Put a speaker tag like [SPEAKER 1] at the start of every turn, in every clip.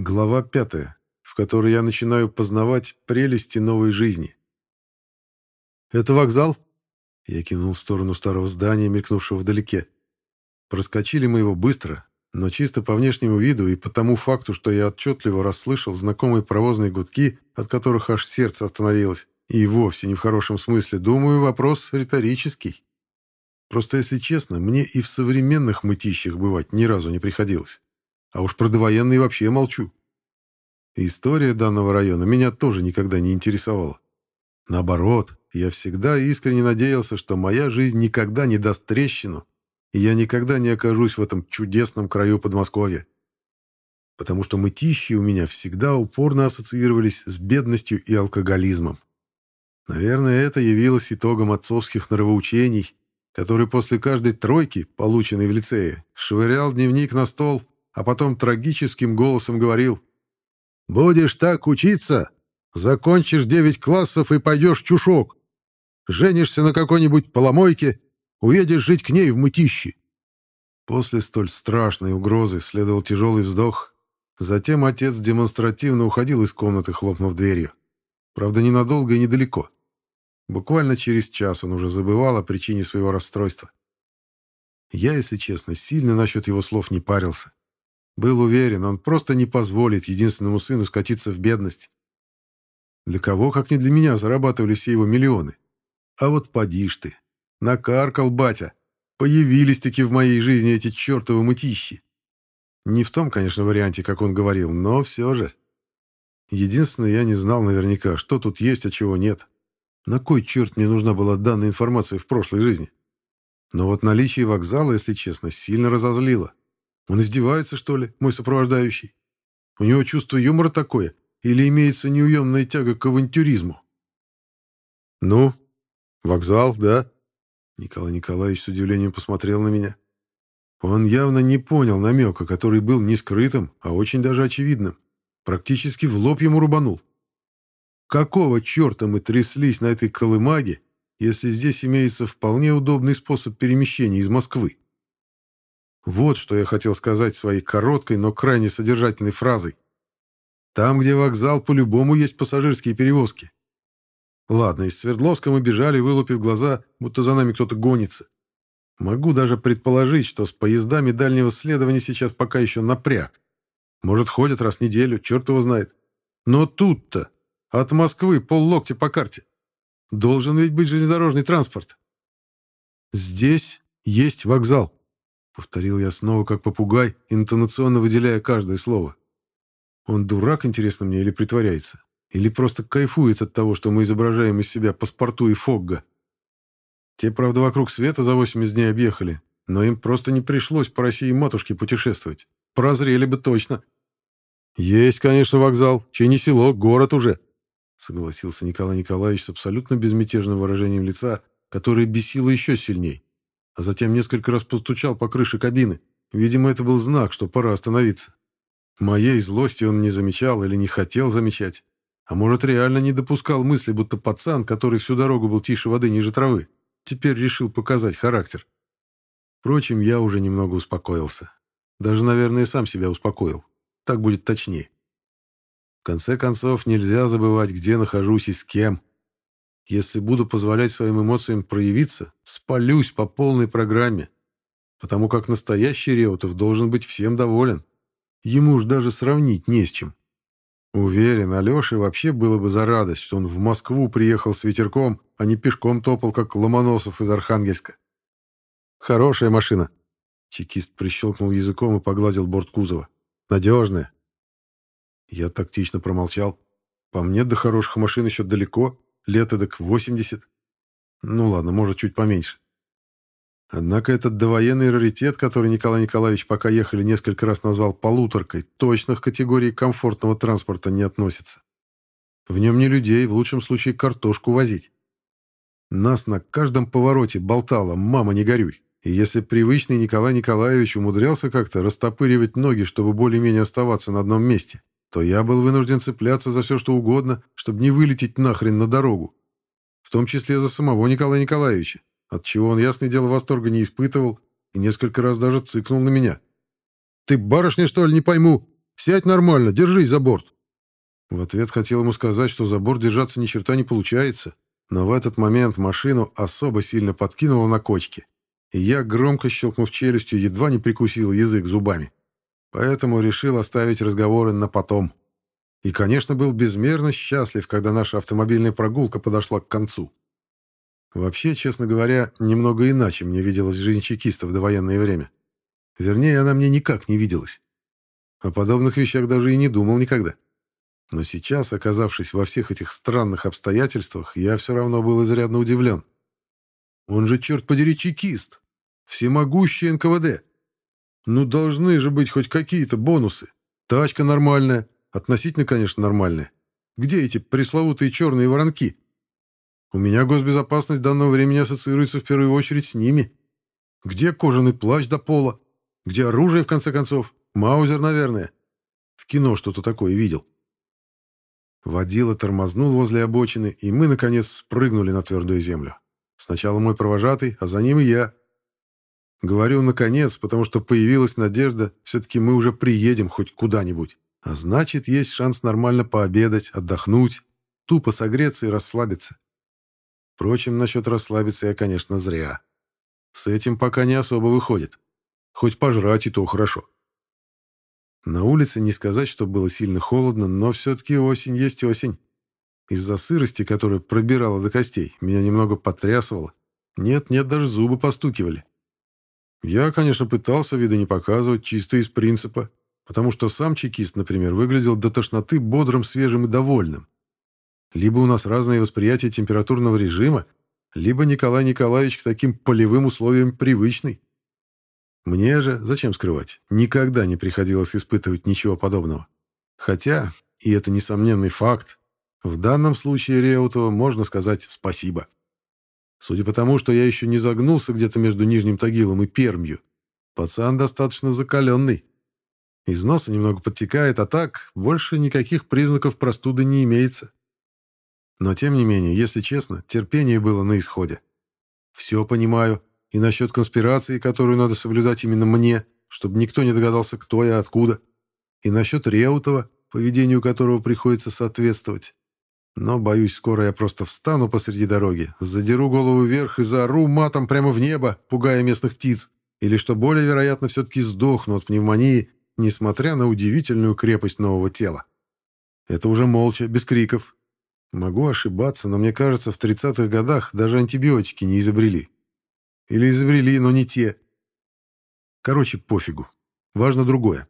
[SPEAKER 1] Глава пятая, в которой я начинаю познавать прелести новой жизни. «Это вокзал?» Я кинул в сторону старого здания, мелькнувшего вдалеке. Проскочили мы его быстро, но чисто по внешнему виду и по тому факту, что я отчетливо расслышал знакомые провозные гудки, от которых аж сердце остановилось, и вовсе не в хорошем смысле, думаю, вопрос риторический. Просто, если честно, мне и в современных мытищах бывать ни разу не приходилось. А уж про довоенные вообще молчу. История данного района меня тоже никогда не интересовала. Наоборот, я всегда искренне надеялся, что моя жизнь никогда не даст трещину, и я никогда не окажусь в этом чудесном краю Подмосковья. Потому что мытищи у меня всегда упорно ассоциировались с бедностью и алкоголизмом. Наверное, это явилось итогом отцовских нравоучений, который после каждой тройки, полученной в лицее, швырял дневник на стол а потом трагическим голосом говорил «Будешь так учиться, закончишь девять классов и пойдешь чушок. Женишься на какой-нибудь поломойке, уедешь жить к ней в мытищи». После столь страшной угрозы следовал тяжелый вздох. Затем отец демонстративно уходил из комнаты, хлопнув дверью. Правда, ненадолго и недалеко. Буквально через час он уже забывал о причине своего расстройства. Я, если честно, сильно насчет его слов не парился. Был уверен, он просто не позволит единственному сыну скатиться в бедность. Для кого, как не для меня, зарабатывали все его миллионы? А вот поди ж ты. Накаркал батя. Появились-таки в моей жизни эти чертовы мытищи. Не в том, конечно, варианте, как он говорил, но все же. Единственное, я не знал наверняка, что тут есть, а чего нет. На кой черт мне нужна была данная информация в прошлой жизни? Но вот наличие вокзала, если честно, сильно разозлило. Он издевается, что ли, мой сопровождающий? У него чувство юмора такое? Или имеется неуемная тяга к авантюризму? Ну, вокзал, да? Николай Николаевич с удивлением посмотрел на меня. Он явно не понял намека, который был не скрытым, а очень даже очевидным. Практически в лоб ему рубанул. Какого черта мы тряслись на этой колымаге, если здесь имеется вполне удобный способ перемещения из Москвы? Вот что я хотел сказать своей короткой, но крайне содержательной фразой. Там, где вокзал, по-любому есть пассажирские перевозки. Ладно, из Свердловска мы бежали, вылупив глаза, будто за нами кто-то гонится. Могу даже предположить, что с поездами дальнего следования сейчас пока еще напряг. Может, ходят раз в неделю, черт его знает. Но тут-то от Москвы поллоктя по карте. Должен ведь быть железнодорожный транспорт. Здесь есть вокзал. Повторил я снова, как попугай, интонационно выделяя каждое слово. Он дурак, интересно мне, или притворяется? Или просто кайфует от того, что мы изображаем из себя паспорту и Фогга? Те, правда, вокруг света за 80 дней объехали, но им просто не пришлось по России матушке путешествовать. Прозрели бы точно. Есть, конечно, вокзал. Чей не село, город уже. Согласился Николай Николаевич с абсолютно безмятежным выражением лица, которое бесило еще сильней а затем несколько раз постучал по крыше кабины. Видимо, это был знак, что пора остановиться. Моей злости он не замечал или не хотел замечать. А может, реально не допускал мысли, будто пацан, который всю дорогу был тише воды ниже травы, теперь решил показать характер. Впрочем, я уже немного успокоился. Даже, наверное, сам себя успокоил. Так будет точнее. В конце концов, нельзя забывать, где нахожусь и с кем. Если буду позволять своим эмоциям проявиться, спалюсь по полной программе, потому как настоящий Реутов должен быть всем доволен. Ему уж даже сравнить не с чем. Уверен, Алёше вообще было бы за радость, что он в Москву приехал с ветерком, а не пешком топал, как Ломоносов из Архангельска. «Хорошая машина», — чекист прищелкнул языком и погладил борт кузова. «Надежная». Я тактично промолчал. По мне до хороших машин еще далеко, лет эдак 80. Ну ладно, может, чуть поменьше. Однако этот довоенный раритет, который Николай Николаевич пока ехали несколько раз назвал полуторкой, точно к категории комфортного транспорта не относится. В нем не людей, в лучшем случае картошку возить. Нас на каждом повороте болтало «мама, не горюй». И если привычный Николай Николаевич умудрялся как-то растопыривать ноги, чтобы более-менее оставаться на одном месте, то я был вынужден цепляться за все, что угодно, чтобы не вылететь нахрен на дорогу. В том числе за самого Николая Николаевича, от чего он, ясное дело, восторга не испытывал и несколько раз даже цыкнул на меня. «Ты барышня, что ли, не пойму? Сядь нормально, держись за борт!» В ответ хотел ему сказать, что за борт держаться ни черта не получается, но в этот момент машину особо сильно подкинуло на кочке, и я, громко щелкнув челюстью, едва не прикусил язык зубами. Поэтому решил оставить разговоры на потом. И, конечно, был безмерно счастлив, когда наша автомобильная прогулка подошла к концу. Вообще, честно говоря, немного иначе мне виделась жизнь чекиста в довоенное время. Вернее, она мне никак не виделась. О подобных вещах даже и не думал никогда. Но сейчас, оказавшись во всех этих странных обстоятельствах, я все равно был изрядно удивлен. Он же, черт подери, чекист. Всемогущий НКВД. Ну, должны же быть хоть какие-то бонусы. Тачка нормальная. Относительно, конечно, нормальная. Где эти пресловутые черные воронки? У меня госбезопасность данного времени ассоциируется в первую очередь с ними. Где кожаный плащ до пола? Где оружие, в конце концов? Маузер, наверное. В кино что-то такое видел. Водила тормознул возле обочины, и мы, наконец, спрыгнули на твердую землю. Сначала мой провожатый, а за ним и я. Говорю «наконец», потому что появилась надежда, все-таки мы уже приедем хоть куда-нибудь. А значит, есть шанс нормально пообедать, отдохнуть, тупо согреться и расслабиться. Впрочем, насчет расслабиться я, конечно, зря. С этим пока не особо выходит. Хоть пожрать и то хорошо. На улице не сказать, что было сильно холодно, но все-таки осень есть осень. Из-за сырости, которая пробирала до костей, меня немного потрясывало. Нет-нет, даже зубы постукивали. Я, конечно, пытался вида не показывать, чисто из принципа, потому что сам чекист, например, выглядел до тошноты бодрым, свежим и довольным. Либо у нас разное восприятие температурного режима, либо Николай Николаевич к таким полевым условиям привычный. Мне же, зачем скрывать, никогда не приходилось испытывать ничего подобного. Хотя, и это несомненный факт, в данном случае Реутову можно сказать спасибо. Судя по тому, что я еще не загнулся где-то между Нижним Тагилом и Пермью, пацан достаточно закаленный. Из носа немного подтекает, а так больше никаких признаков простуды не имеется. Но, тем не менее, если честно, терпение было на исходе. Все понимаю. И насчет конспирации, которую надо соблюдать именно мне, чтобы никто не догадался, кто я, откуда. И насчет Реутова, поведению которого приходится соответствовать. Но, боюсь, скоро я просто встану посреди дороги, задеру голову вверх и заору матом прямо в небо, пугая местных птиц. Или, что более вероятно, все-таки сдохну от пневмонии, несмотря на удивительную крепость нового тела. Это уже молча, без криков, Могу ошибаться, но мне кажется, в 30-х годах даже антибиотики не изобрели. Или изобрели, но не те. Короче, пофигу. Важно другое.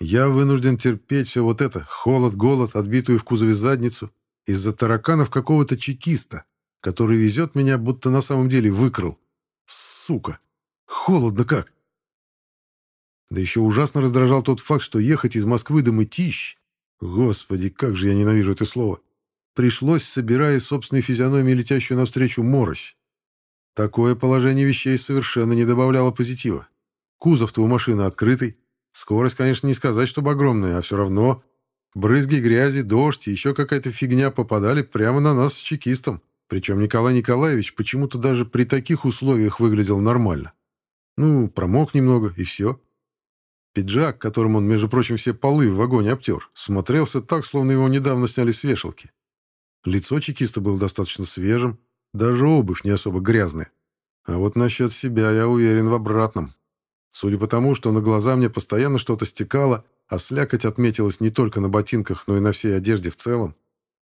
[SPEAKER 1] Я вынужден терпеть все вот это, холод, голод, отбитую в кузове задницу, из-за тараканов какого-то чекиста, который везет меня, будто на самом деле выкрал. Сука! Холодно как! Да еще ужасно раздражал тот факт, что ехать из Москвы до Мытищ... Господи, как же я ненавижу это слово пришлось, собирая собственной физиономией летящую навстречу морось. Такое положение вещей совершенно не добавляло позитива. Кузов-то у машины открытый. Скорость, конечно, не сказать, чтобы огромная, а все равно брызги грязи, дождь и еще какая-то фигня попадали прямо на нас с чекистом. Причем Николай Николаевич почему-то даже при таких условиях выглядел нормально. Ну, промок немного, и все. Пиджак, которым он, между прочим, все полы в вагоне обтер, смотрелся так, словно его недавно сняли с вешалки. Лицо чекиста было достаточно свежим, даже обувь не особо грязная. А вот насчет себя я уверен в обратном. Судя по тому, что на глаза мне постоянно что-то стекало, а слякоть отметилась не только на ботинках, но и на всей одежде в целом,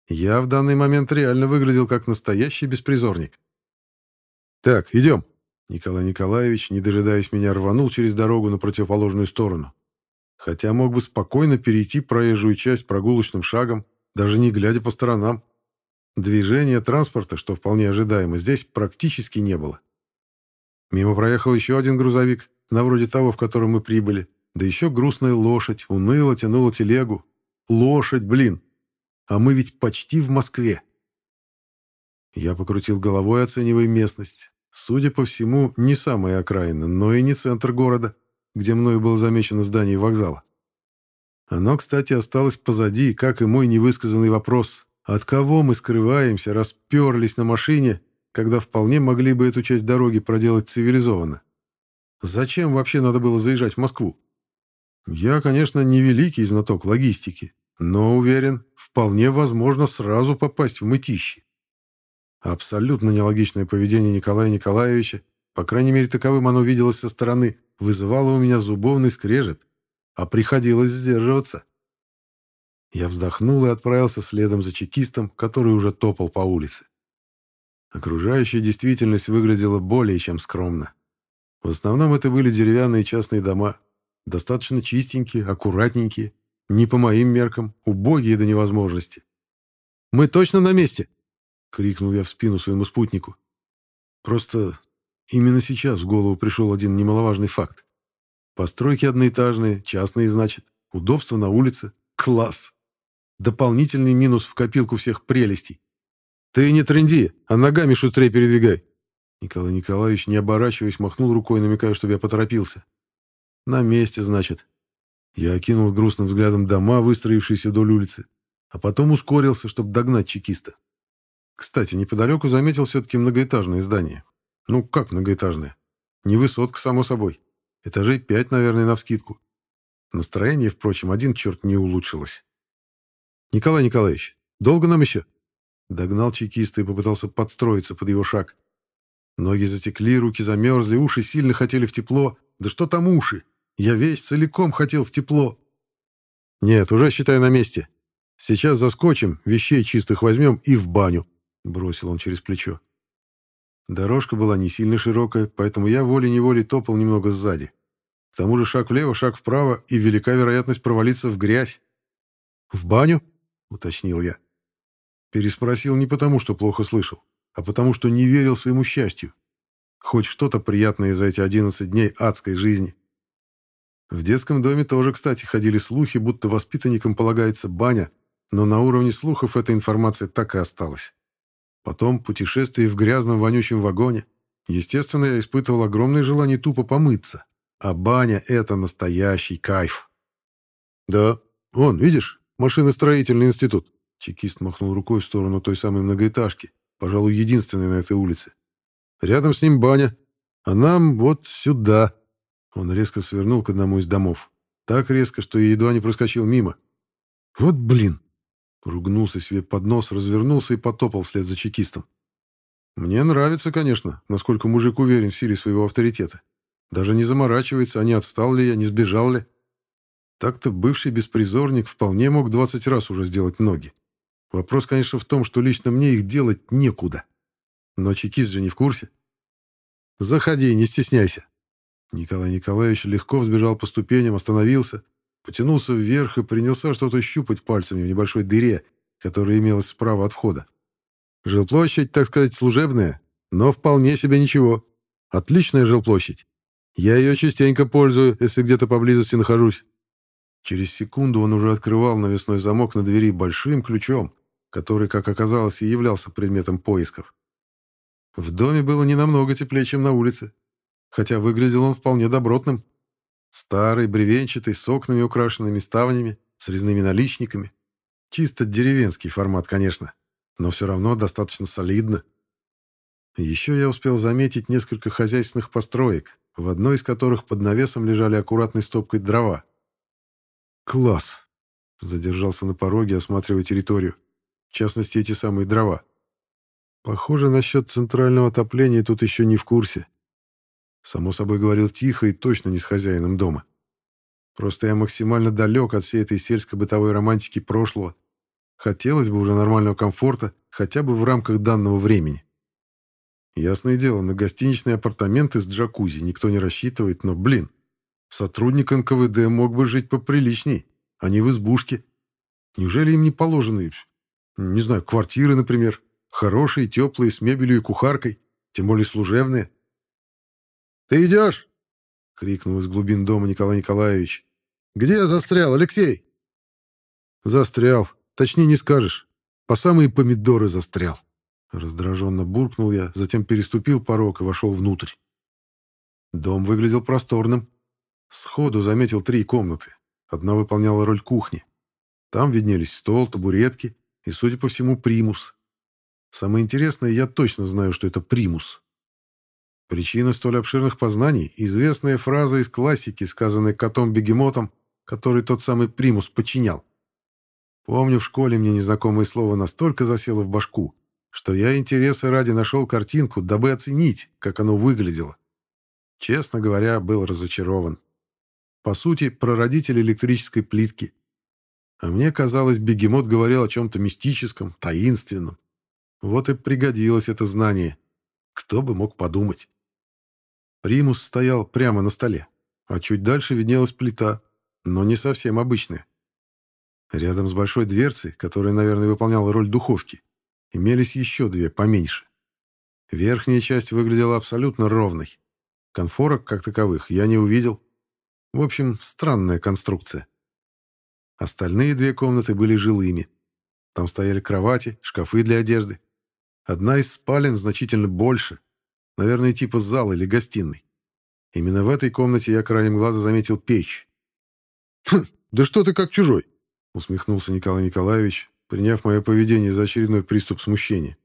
[SPEAKER 1] я в данный момент реально выглядел как настоящий беспризорник. «Так, идем!» Николай Николаевич, не дожидаясь меня, рванул через дорогу на противоположную сторону. Хотя мог бы спокойно перейти проезжую часть прогулочным шагом, даже не глядя по сторонам. Движения транспорта, что вполне ожидаемо, здесь практически не было. Мимо проехал еще один грузовик, на вроде того, в котором мы прибыли. Да еще грустная лошадь, уныло тянула телегу. Лошадь, блин! А мы ведь почти в Москве. Я покрутил головой, оценивая местность. Судя по всему, не самая окраина, но и не центр города, где мною было замечено здание вокзала. Оно, кстати, осталось позади, как и мой невысказанный вопрос, от кого мы скрываемся, расперлись на машине, когда вполне могли бы эту часть дороги проделать цивилизованно? Зачем вообще надо было заезжать в Москву? Я, конечно, не великий знаток логистики, но уверен, вполне возможно сразу попасть в мытищи. Абсолютно нелогичное поведение Николая Николаевича, по крайней мере, таковым оно виделось со стороны, вызывало у меня зубовный скрежет, а приходилось сдерживаться. Я вздохнул и отправился следом за чекистом, который уже топал по улице. Окружающая действительность выглядела более чем скромно. В основном это были деревянные частные дома, достаточно чистенькие, аккуратненькие, не по моим меркам, убогие до невозможности. «Мы точно на месте!» — крикнул я в спину своему спутнику. Просто именно сейчас в голову пришел один немаловажный факт. Постройки одноэтажные, частные, значит, удобство на улице. Класс! Дополнительный минус в копилку всех прелестей. «Ты не тренди, а ногами шустрее передвигай!» Николай Николаевич, не оборачиваясь, махнул рукой, намекая, чтобы я поторопился. «На месте, значит». Я окинул грустным взглядом дома, выстроившиеся вдоль улицы, а потом ускорился, чтобы догнать чекиста. Кстати, неподалеку заметил все-таки многоэтажное здание. Ну, как многоэтажное? Не высотка, само собой. Этажей пять, наверное, навскидку. Настроение, впрочем, один черт не улучшилось. «Николай Николаевич, долго нам еще?» Догнал чекиста и попытался подстроиться под его шаг. Ноги затекли, руки замерзли, уши сильно хотели в тепло. Да что там уши? Я весь целиком хотел в тепло. Нет, уже считай на месте. Сейчас заскочим, вещей чистых возьмем и в баню. Бросил он через плечо. Дорожка была не сильно широкая, поэтому я волей-неволей топал немного сзади. К тому же шаг влево, шаг вправо, и велика вероятность провалиться в грязь. «В баню?» — уточнил я. Переспросил не потому, что плохо слышал, а потому, что не верил своему счастью. Хоть что-то приятное за эти 11 дней адской жизни. В детском доме тоже, кстати, ходили слухи, будто воспитанникам полагается баня, но на уровне слухов эта информация так и осталась. Потом путешествие в грязном вонючем вагоне. Естественно, я испытывал огромное желание тупо помыться. А баня — это настоящий кайф. «Да, вон, видишь, машиностроительный институт». Чекист махнул рукой в сторону той самой многоэтажки, пожалуй, единственной на этой улице. «Рядом с ним баня, а нам вот сюда». Он резко свернул к одному из домов. Так резко, что я едва не проскочил мимо. «Вот блин!» Ругнулся себе под нос, развернулся и потопал вслед за чекистом. Мне нравится, конечно, насколько мужик уверен в силе своего авторитета. Даже не заморачивается, а не отстал ли я, не сбежал ли. Так-то бывший беспризорник вполне мог 20 раз уже сделать ноги. Вопрос, конечно, в том, что лично мне их делать некуда. Но чекист же не в курсе. «Заходи, не стесняйся». Николай Николаевич легко взбежал по ступеням, остановился, потянулся вверх и принялся что-то щупать пальцами в небольшой дыре, которая имелась справа от входа. Жилплощадь, так сказать, служебная, но вполне себе ничего. Отличная жилплощадь. Я ее частенько пользую, если где-то поблизости нахожусь. Через секунду он уже открывал навесной замок на двери большим ключом, который, как оказалось, и являлся предметом поисков. В доме было не намного теплее, чем на улице, хотя выглядел он вполне добротным. Старый, бревенчатый, с окнами, украшенными ставнями, с резными наличниками. Чисто деревенский формат, конечно, но все равно достаточно солидно. Еще я успел заметить несколько хозяйственных построек, в одной из которых под навесом лежали аккуратной стопкой дрова. «Класс!» — задержался на пороге, осматривая территорию. В частности, эти самые дрова. Похоже, насчет центрального отопления тут еще не в курсе. Само собой говорил тихо и точно не с хозяином дома. Просто я максимально далек от всей этой сельско-бытовой романтики прошлого. Хотелось бы уже нормального комфорта, хотя бы в рамках данного времени. Ясное дело, на гостиничные апартаменты с джакузи никто не рассчитывает, но, блин, сотрудник НКВД мог бы жить поприличней, а не в избушке. Неужели им не положены, не знаю, квартиры, например, хорошие, теплые, с мебелью и кухаркой, тем более служебные? «Ты идешь?» — крикнул из глубин дома Николай Николаевич. «Где застрял, Алексей?» «Застрял. Точнее не скажешь. По самые помидоры застрял». Раздраженно буркнул я, затем переступил порог и вошел внутрь. Дом выглядел просторным. Сходу заметил три комнаты. Одна выполняла роль кухни. Там виднелись стол, табуретки и, судя по всему, примус. Самое интересное, я точно знаю, что это примус. Причина столь обширных познаний – известная фраза из классики, сказанная котом-бегемотом который тот самый примус подчинял. Помню, в школе мне незнакомое слово настолько засело в башку, что я интереса ради нашел картинку, дабы оценить, как оно выглядело. Честно говоря, был разочарован. По сути, прародитель электрической плитки. А мне казалось, бегемот говорил о чем-то мистическом, таинственном. Вот и пригодилось это знание. Кто бы мог подумать. Примус стоял прямо на столе, а чуть дальше виднелась плита, но не совсем обычная. Рядом с большой дверцей, которая, наверное, выполняла роль духовки, имелись еще две поменьше. Верхняя часть выглядела абсолютно ровной. Конфорок, как таковых, я не увидел. В общем, странная конструкция. Остальные две комнаты были жилыми. Там стояли кровати, шкафы для одежды. Одна из спален значительно больше. Наверное, типа зал или гостиной. Именно в этой комнате я краем глаза заметил печь. «Хм, да что ты как чужой!» — усмехнулся Николай Николаевич, приняв мое поведение за очередной приступ смущения.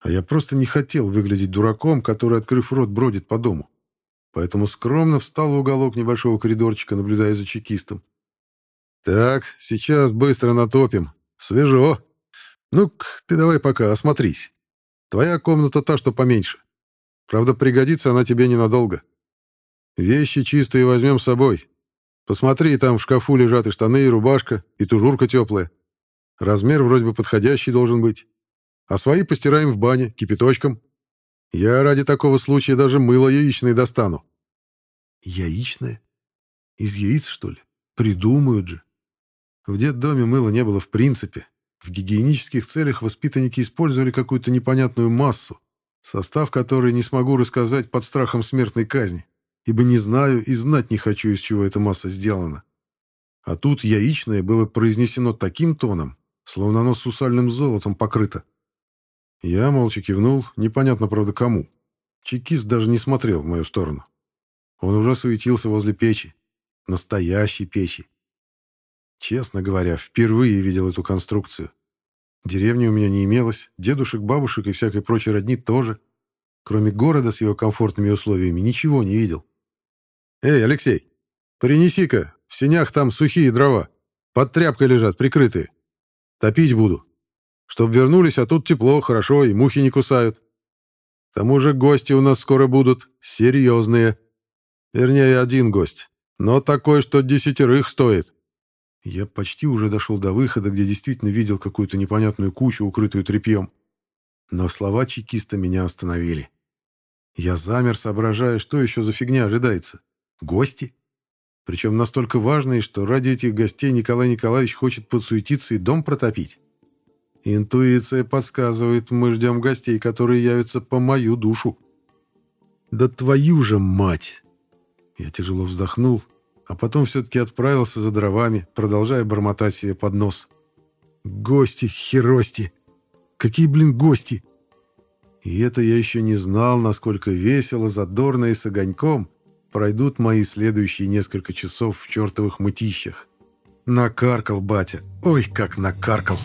[SPEAKER 1] А я просто не хотел выглядеть дураком, который, открыв рот, бродит по дому. Поэтому скромно встал в уголок небольшого коридорчика, наблюдая за чекистом. «Так, сейчас быстро натопим. Свежо. ну ты давай пока осмотрись. Твоя комната та, что поменьше. Правда, пригодится она тебе ненадолго. Вещи чистые возьмем с собой. Посмотри, там в шкафу лежат и штаны, и рубашка, и тужурка теплая. Размер вроде бы подходящий должен быть. А свои постираем в бане, кипяточком. Я ради такого случая даже мыло яичное достану. Яичное? Из яиц, что ли? Придумают же. В детдоме мыла не было в принципе. В гигиенических целях воспитанники использовали какую-то непонятную массу, состав которой не смогу рассказать под страхом смертной казни, ибо не знаю и знать не хочу, из чего эта масса сделана. А тут яичное было произнесено таким тоном, словно оно сусальным золотом покрыто. Я молча кивнул, непонятно, правда, кому. Чекист даже не смотрел в мою сторону. Он уже суетился возле печи. Настоящей печи. Честно говоря, впервые видел эту конструкцию. Деревни у меня не имелось, дедушек, бабушек и всякой прочей родни тоже. Кроме города с его комфортными условиями, ничего не видел. «Эй, Алексей, принеси-ка, в сенях там сухие дрова. Под тряпкой лежат, прикрытые. Топить буду. Чтоб вернулись, а тут тепло, хорошо, и мухи не кусают. К тому же гости у нас скоро будут, серьезные. Вернее, один гость, но такой, что десятерых стоит. Я почти уже дошел до выхода, где действительно видел какую-то непонятную кучу, укрытую тряпьем. Но слова чекиста меня остановили. Я замер, соображая, что еще за фигня ожидается. Гости? Причем настолько важные, что ради этих гостей Николай Николаевич хочет подсуетиться и дом протопить. Интуиция подсказывает, мы ждем гостей, которые явятся по мою душу. Да твою же мать! Я тяжело вздохнул, а потом все-таки отправился за дровами, продолжая бормотать себе под нос. Гости, херости! Какие, блин, гости! И это я еще не знал, насколько весело, задорно и с огоньком пройдут мои следующие несколько часов в чертовых мытищах. Накаркал батя. Ой, как накаркал.